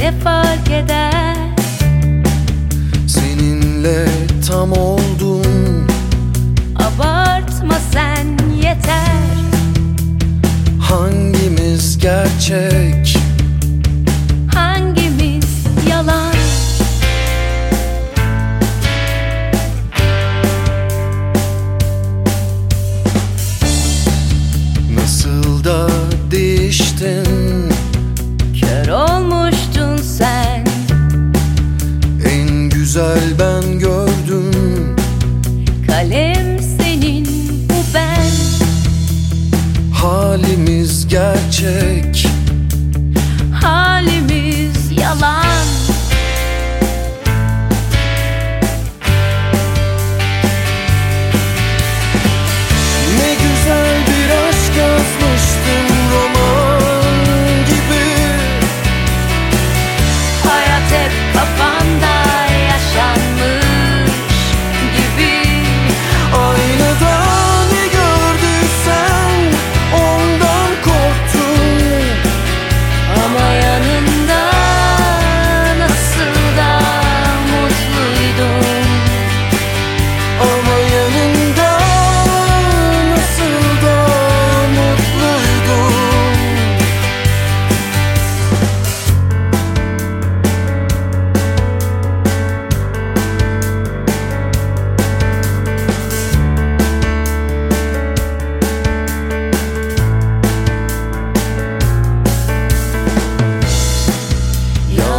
ne fark eder? Seninle tam oldum. Abartma sen yeter. Hangimiz gerçek gerçek.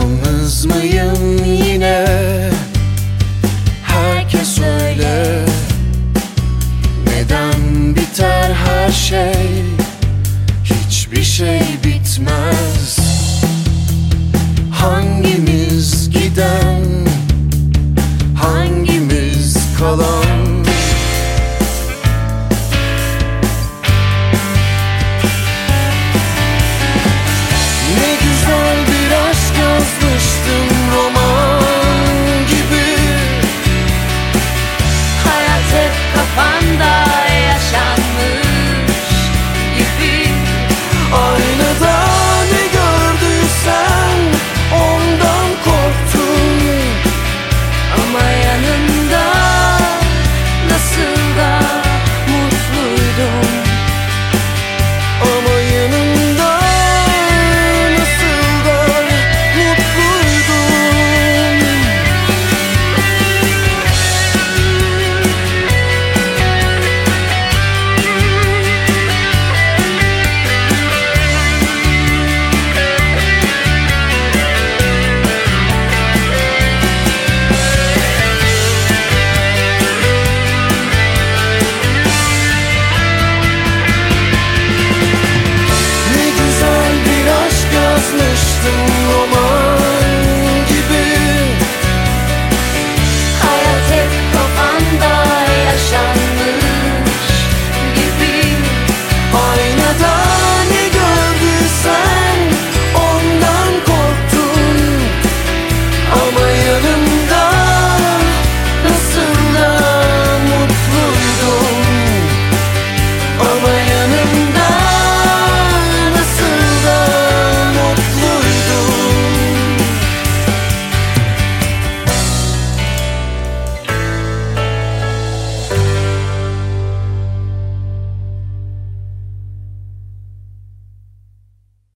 Yalnız mıyım yine? Herkes öyle. Neden biter her şey? Hiçbir şey bitmez. Hangi